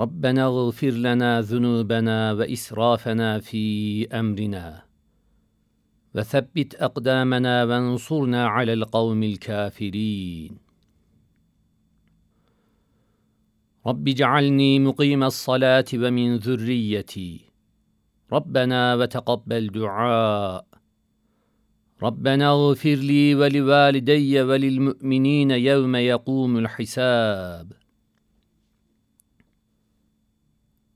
ربنا اغفر لنا ذنوبنا وإسرافنا في أمرنا. وثبت أقدامنا وانصرنا على القوم الكافرين. رب اجعلني مقيم الصلاة ومن ذريتي. ربنا وتقبل دعاء. ربنا اغفر لي ولوالدي وللمؤمنين يوم يقوم الحساب.